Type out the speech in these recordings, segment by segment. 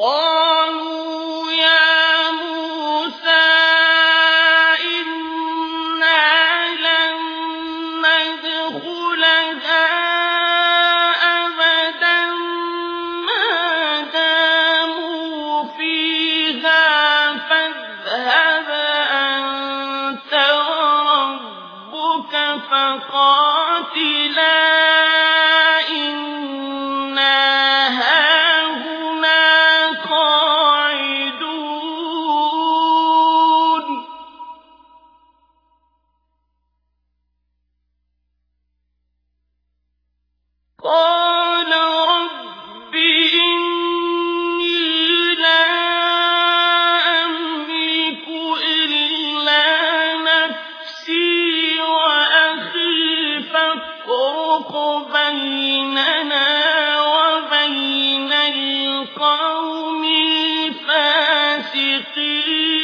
قالوا بيننا وبين القوم الفاسقين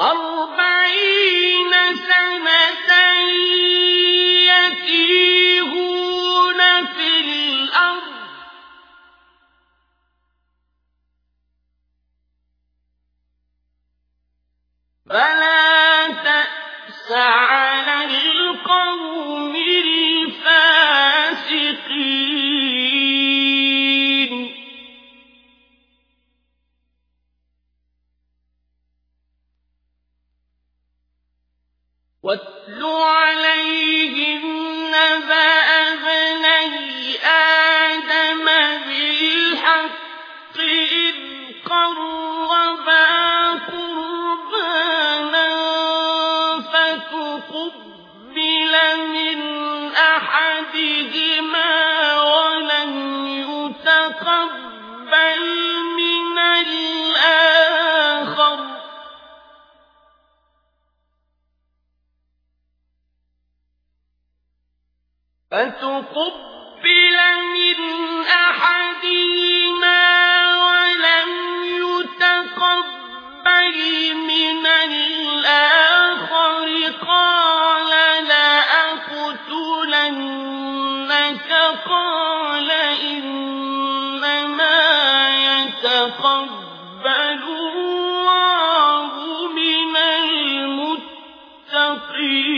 أربعين سنة يتيهون في الأرض. فلا تأس على واتل عليهم ابني آدم بالحق إذ قربا فتقبل من أحدهما ولم يتقبل فتقبل من ولم يتقبل من الآخر قال قال إنما الله من المتقين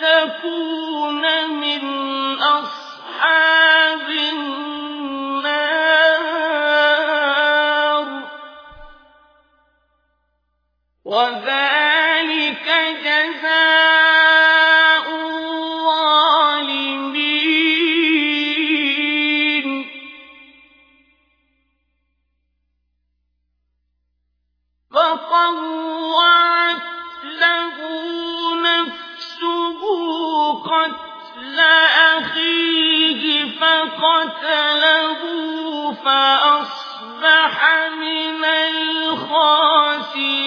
فتكون من أصحاب النار وذلك جزاء أخيه فقتله فأصبح من الخاسرين.